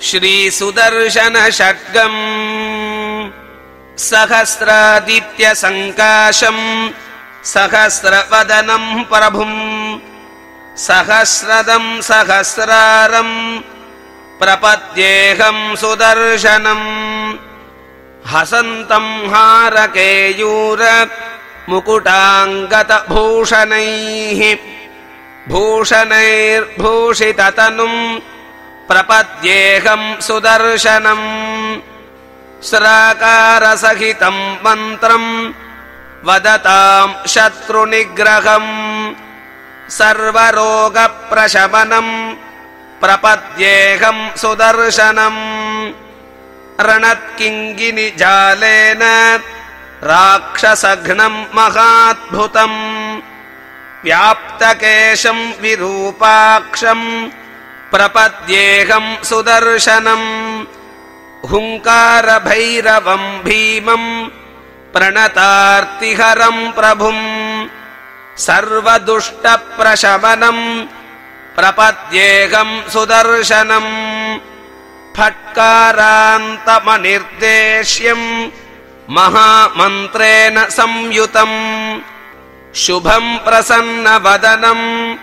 श्रीसुदर्शनषड्गम् सहस्रादित्यसङ्काशम् सहस्रवदनम् प्रभुम् सहस्रदम् सहस्रारम् प्रपद्येऽहम् सुदर्शनम् हसन्तम् हारकेयूर मुकुटाङ्गतभूषणैः भूषणैर्भूषिततनुम् प्रपद्येऽहम् सुदर्शनम् स्राकारसहितम् मन्त्रम् वदताम् शत्रुनिग्रहम् सर्वरोगप्रशमनम् प्रपद्येऽहम् सुदर्शनम् रणत्किङ्गिनिजालेन राक्षसघ्नम् महाद्भुतम्। व्याप्तकेशम् विरूपाक्षम् प्रपद्येऽहम् सुदर्शनम्। हुङ्कारभैरवम् भीमम् प्रणतार्तिहरम् प्रभुम्। सर्वदुष्टप्रशमनम् प्रपद्येऽहम् सुदर्शनम्। फट्कारान्तमनिर्देश्यम् महामन्त्रेण संयुतम्। शुभम् प्रसन्नवदनम्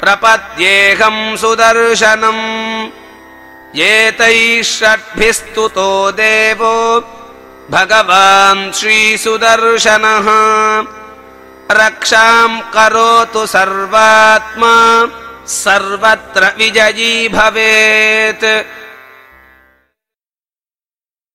प्रपद्येऽहम् सुदर्शनम्। एतैः षड्भिस्तुतो देवो भगवान् श्रीसुदर्शनः। रक्षाम् करोतु सर्वात्मा सर्वत्र विजयी भवेत्